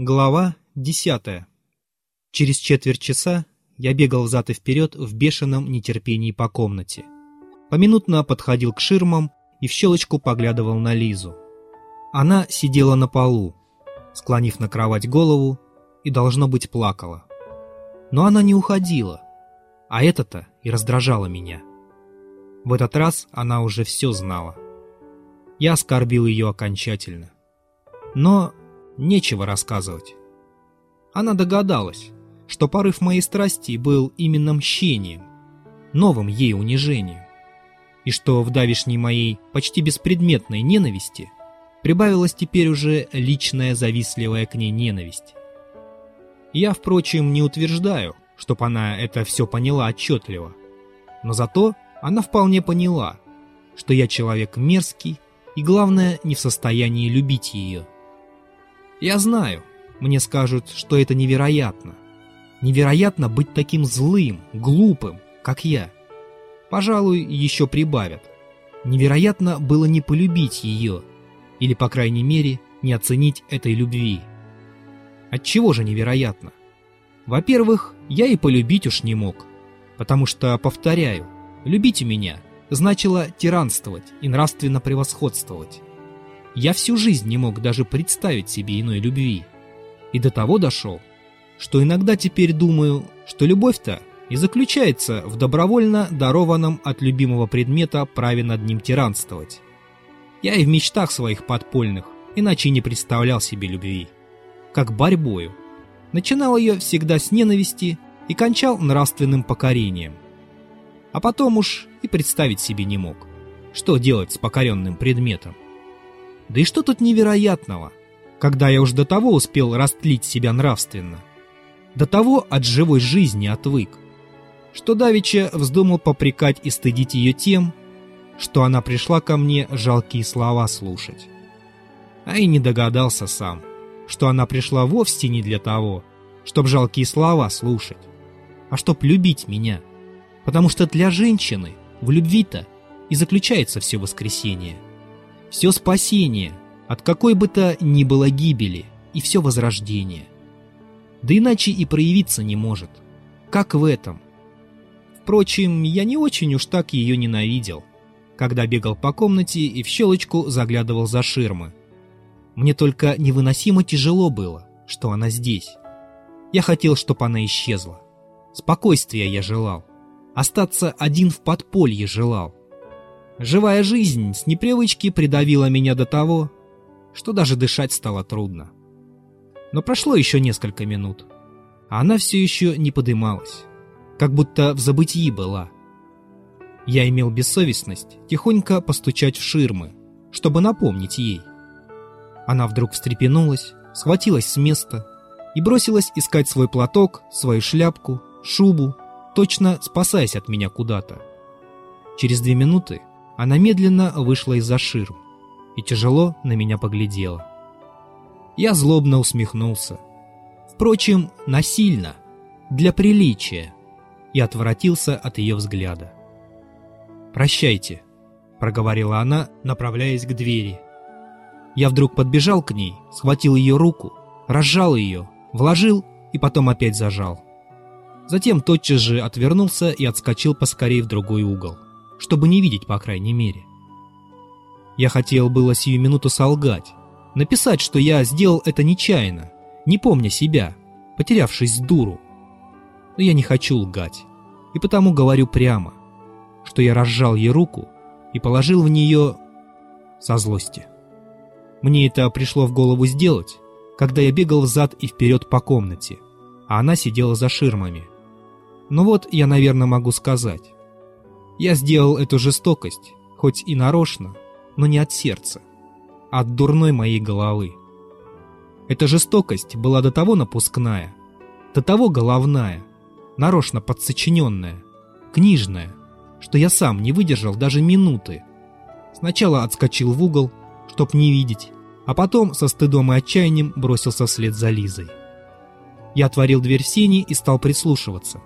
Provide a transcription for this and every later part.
Глава десятая. Через четверть часа я бегал взад и вперед в бешеном нетерпении по комнате. Поминутно подходил к ширмам и в щелочку поглядывал на Лизу. Она сидела на полу, склонив на кровать голову, и, должно быть, плакала. Но она не уходила, а это-то и раздражало меня. В этот раз она уже все знала. Я оскорбил ее окончательно. Но нечего рассказывать. Она догадалась, что порыв моей страсти был именно мщением, новым ей унижением, и что в давишней моей почти беспредметной ненависти прибавилась теперь уже личная завистливая к ней ненависть. Я, впрочем, не утверждаю, чтоб она это все поняла отчетливо, но зато она вполне поняла, что я человек мерзкий и, главное, не в состоянии любить ее. Я знаю, мне скажут, что это невероятно. Невероятно быть таким злым, глупым, как я. Пожалуй, еще прибавят. Невероятно было не полюбить ее, или, по крайней мере, не оценить этой любви. Отчего же невероятно? Во-первых, я и полюбить уж не мог, потому что, повторяю, любить меня значило тиранствовать и нравственно превосходствовать. Я всю жизнь не мог даже представить себе иной любви. И до того дошел, что иногда теперь думаю, что любовь-то и заключается в добровольно дарованном от любимого предмета праве над ним тиранствовать. Я и в мечтах своих подпольных иначе не представлял себе любви. Как борьбою. Начинал ее всегда с ненависти и кончал нравственным покорением. А потом уж и представить себе не мог, что делать с покоренным предметом. Да и что тут невероятного, когда я уж до того успел растлить себя нравственно? До того от живой жизни отвык, что Давича вздумал попрекать и стыдить ее тем, что она пришла ко мне жалкие слова слушать. А и не догадался сам, что она пришла вовсе не для того, чтоб жалкие слова слушать, а чтоб любить меня, потому что для женщины в любви-то и заключается все воскресение – все спасение от какой бы то ни было гибели и все возрождение. Да иначе и проявиться не может. Как в этом? Впрочем, я не очень уж так ее ненавидел, когда бегал по комнате и в щелочку заглядывал за ширмы. Мне только невыносимо тяжело было, что она здесь. Я хотел, чтобы она исчезла. Спокойствия я желал. Остаться один в подполье желал. Живая жизнь с непривычки придавила меня до того, что даже дышать стало трудно. Но прошло еще несколько минут, а она все еще не подымалась, как будто в забытии была. Я имел бессовестность тихонько постучать в ширмы, чтобы напомнить ей. Она вдруг встрепенулась, схватилась с места и бросилась искать свой платок, свою шляпку, шубу, точно спасаясь от меня куда-то. Через две минуты она медленно вышла из-за ширм и тяжело на меня поглядела. Я злобно усмехнулся. Впрочем, насильно, для приличия, и отворотился от ее взгляда. «Прощайте», — проговорила она, направляясь к двери. Я вдруг подбежал к ней, схватил ее руку, разжал ее, вложил и потом опять зажал. Затем тотчас же отвернулся и отскочил поскорей в другой угол чтобы не видеть, по крайней мере. Я хотел было сию минуту солгать, написать, что я сделал это нечаянно, не помня себя, потерявшись дуру. Но я не хочу лгать, и потому говорю прямо, что я разжал ей руку и положил в нее со злости. Мне это пришло в голову сделать, когда я бегал взад и вперед по комнате, а она сидела за ширмами. Но вот я, наверное, могу сказать, я сделал эту жестокость, хоть и нарочно, но не от сердца, а от дурной моей головы. Эта жестокость была до того напускная, до того головная, нарочно подсочиненная, книжная, что я сам не выдержал даже минуты. Сначала отскочил в угол, чтоб не видеть, а потом со стыдом и отчаянием бросился вслед за Лизой. Я отворил дверь в сени и стал прислушиваться.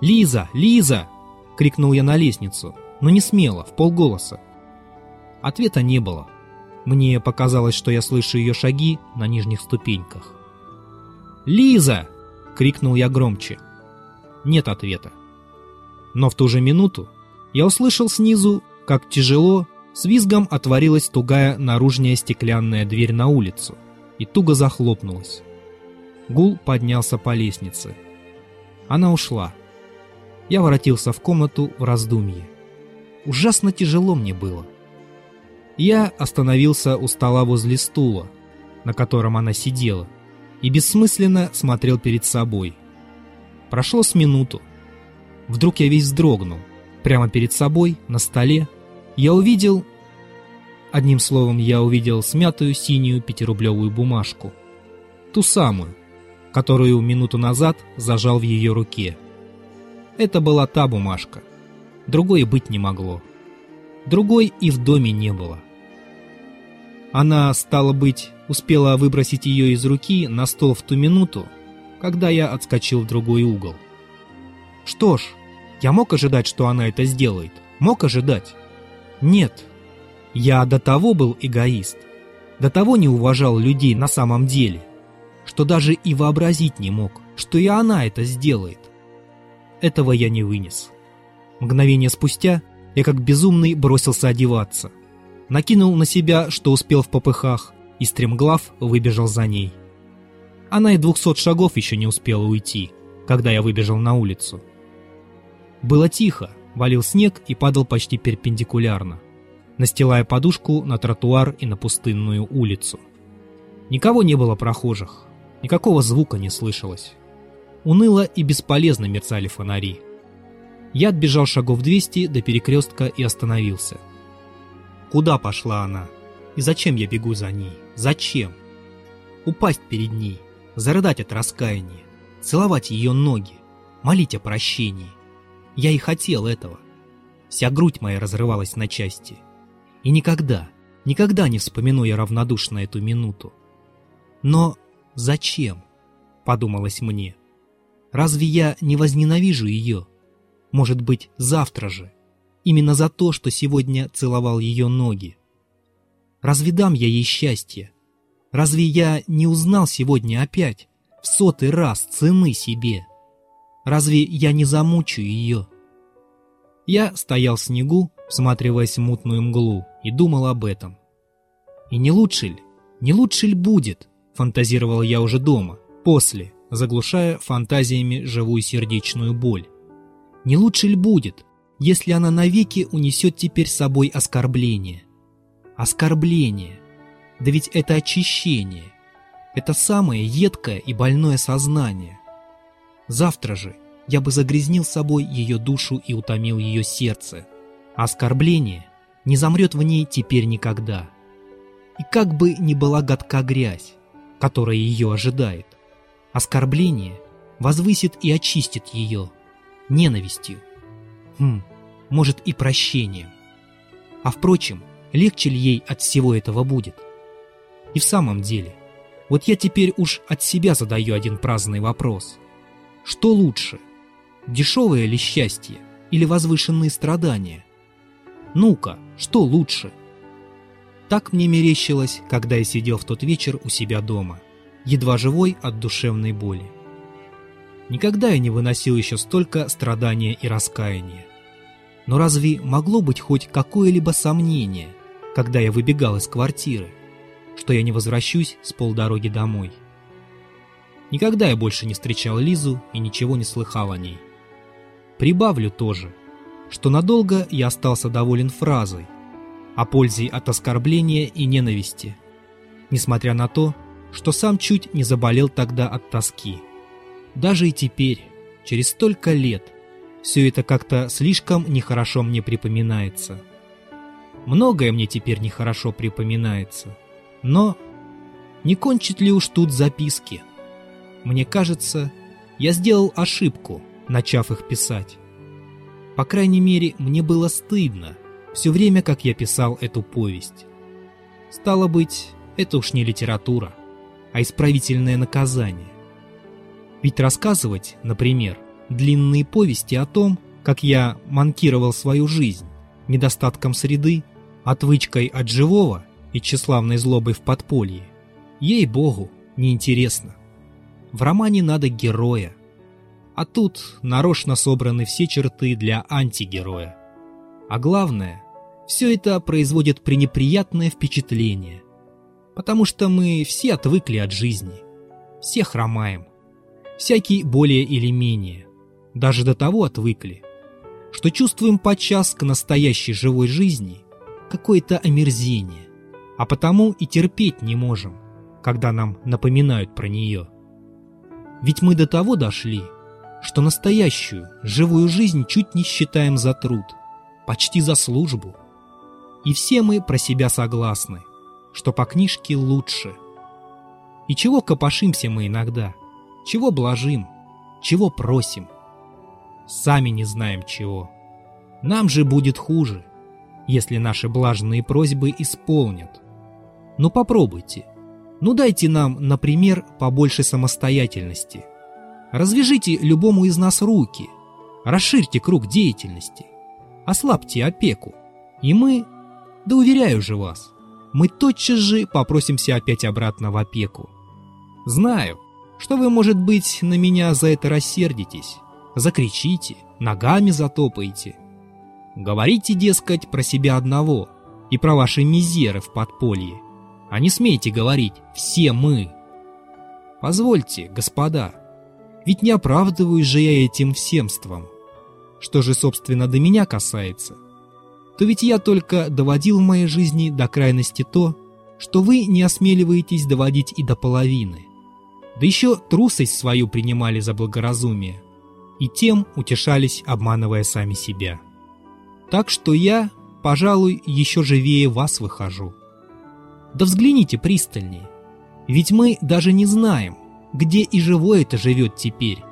«Лиза! Лиза!» Крикнул я на лестницу, но не смело, в полголоса. Ответа не было. Мне показалось, что я слышу ее шаги на нижних ступеньках. «Лиза!» — крикнул я громче. Нет ответа. Но в ту же минуту я услышал снизу, как тяжело, с визгом отворилась тугая наружная стеклянная дверь на улицу и туго захлопнулась. Гул поднялся по лестнице. Она ушла. Я воротился в комнату в раздумье. Ужасно тяжело мне было. Я остановился у стола возле стула, на котором она сидела, и бессмысленно смотрел перед собой. Прошло с минуту. Вдруг я весь вздрогнул. Прямо перед собой, на столе, я увидел... Одним словом, я увидел смятую синюю пятирублевую бумажку. Ту самую, которую минуту назад зажал в ее руке. Это была та бумажка. Другой быть не могло. Другой и в доме не было. Она, стало быть, успела выбросить ее из руки на стол в ту минуту, когда я отскочил в другой угол. Что ж, я мог ожидать, что она это сделает. Мог ожидать. Нет. Я до того был эгоист, до того не уважал людей на самом деле, что даже и вообразить не мог, что и она это сделает. Этого я не вынес. Мгновение спустя я как безумный бросился одеваться. Накинул на себя, что успел в попыхах, и стремглав выбежал за ней. Она и двухсот шагов еще не успела уйти, когда я выбежал на улицу. Было тихо, валил снег и падал почти перпендикулярно, настилая подушку на тротуар и на пустынную улицу. Никого не было прохожих, никакого звука не слышалось. Уныло и бесполезно мерцали фонари. Я отбежал шагов 200 до перекрестка и остановился. Куда пошла она? И зачем я бегу за ней? Зачем? Упасть перед ней, зарыдать от раскаяния, целовать ее ноги, молить о прощении. Я и хотел этого. Вся грудь моя разрывалась на части. И никогда, никогда не вспомину я равнодушно эту минуту. Но зачем? Подумалось мне. Разве я не возненавижу ее? Может быть, завтра же. Именно за то, что сегодня целовал ее ноги. Разве дам я ей счастье? Разве я не узнал сегодня опять, в сотый раз, цены себе? Разве я не замучу ее? Я стоял в снегу, всматриваясь в мутную мглу, и думал об этом. И не лучше ли, не лучше ли будет, фантазировал я уже дома, после, заглушая фантазиями живую сердечную боль. Не лучше ли будет, если она навеки унесет теперь с собой оскорбление? Оскорбление. Да ведь это очищение. Это самое едкое и больное сознание. Завтра же я бы загрязнил собой ее душу и утомил ее сердце. А оскорбление не замрет в ней теперь никогда. И как бы ни была гадка грязь, которая ее ожидает, оскорбление возвысит и очистит ее ненавистью. Хм, может и прощением. А впрочем, легче ли ей от всего этого будет? И в самом деле, вот я теперь уж от себя задаю один праздный вопрос. Что лучше? Дешевое ли счастье или возвышенные страдания? Ну-ка, что лучше? Так мне мерещилось, когда я сидел в тот вечер у себя дома, едва живой от душевной боли. Никогда я не выносил еще столько страдания и раскаяния. Но разве могло быть хоть какое-либо сомнение, когда я выбегал из квартиры, что я не возвращусь с полдороги домой. Никогда я больше не встречал Лизу и ничего не слыхал о ней. Прибавлю тоже, что надолго я остался доволен фразой о пользе от оскорбления и ненависти, несмотря на то, что сам чуть не заболел тогда от тоски. Даже и теперь, через столько лет, все это как-то слишком нехорошо мне припоминается. Многое мне теперь нехорошо припоминается. Но не кончит ли уж тут записки? Мне кажется, я сделал ошибку, начав их писать. По крайней мере, мне было стыдно все время, как я писал эту повесть. Стало быть, это уж не литература, а исправительное наказание. Ведь рассказывать, например, длинные повести о том, как я манкировал свою жизнь, недостатком среды, отвычкой от живого и тщеславной злобой в подполье, ей-богу, неинтересно. В романе надо героя. А тут нарочно собраны все черты для антигероя. А главное, все это производит пренеприятное впечатление. Потому что мы все отвыкли от жизни. Все хромаем. Всякий более или менее. Даже до того отвыкли, что чувствуем подчас к настоящей живой жизни какое-то омерзение, а потому и терпеть не можем, когда нам напоминают про нее. Ведь мы до того дошли, что настоящую, живую жизнь чуть не считаем за труд, почти за службу. И все мы про себя согласны, что по книжке лучше. И чего копошимся мы иногда, чего блажим, чего просим. Сами не знаем чего. Нам же будет хуже, если наши блаженные просьбы исполнят. Ну попробуйте. Ну дайте нам, например, побольше самостоятельности. Развяжите любому из нас руки. Расширьте круг деятельности. Ослабьте опеку. И мы, да уверяю же вас, мы тотчас же попросимся опять обратно в опеку. Знаю, что вы, может быть, на меня за это рассердитесь, закричите, ногами затопаете. Говорите, дескать, про себя одного и про ваши мизеры в подполье. А не смейте говорить «все мы». Позвольте, господа, ведь не оправдываюсь же я этим всемством. Что же, собственно, до меня касается, то ведь я только доводил в моей жизни до крайности то, что вы не осмеливаетесь доводить и до половины. Да еще трусость свою принимали за благоразумие, и тем утешались, обманывая сами себя. Так что я, пожалуй, еще живее вас выхожу. Да взгляните пристальнее, ведь мы даже не знаем, где и живое это живет теперь,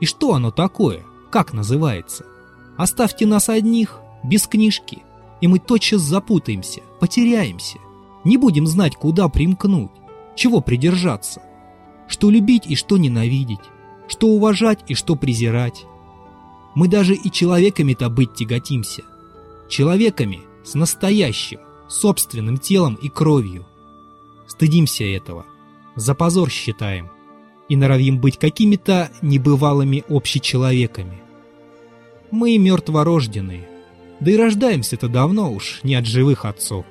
и что оно такое, как называется. Оставьте нас одних, без книжки, и мы тотчас запутаемся, потеряемся, не будем знать, куда примкнуть, чего придержаться, что любить и что ненавидеть, что уважать и что презирать. Мы даже и человеками-то быть тяготимся, человеками с настоящим, собственным телом и кровью. Стыдимся этого, за позор считаем и норовим быть какими-то небывалыми общечеловеками. Мы мертворожденные, да и рождаемся-то давно уж не от живых отцов.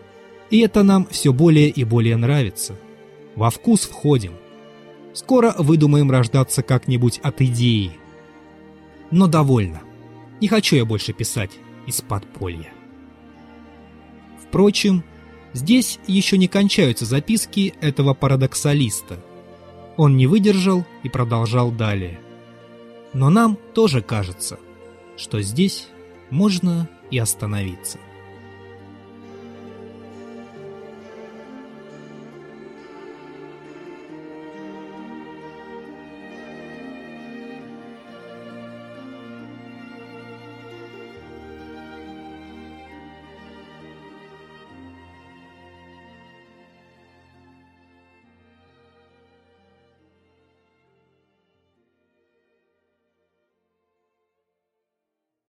И это нам все более и более нравится. Во вкус входим. Скоро выдумаем рождаться как-нибудь от идеи. Но довольно. Не хочу я больше писать из подполья. Впрочем, здесь еще не кончаются записки этого парадоксалиста. Он не выдержал и продолжал далее. Но нам тоже кажется, что здесь можно и остановиться.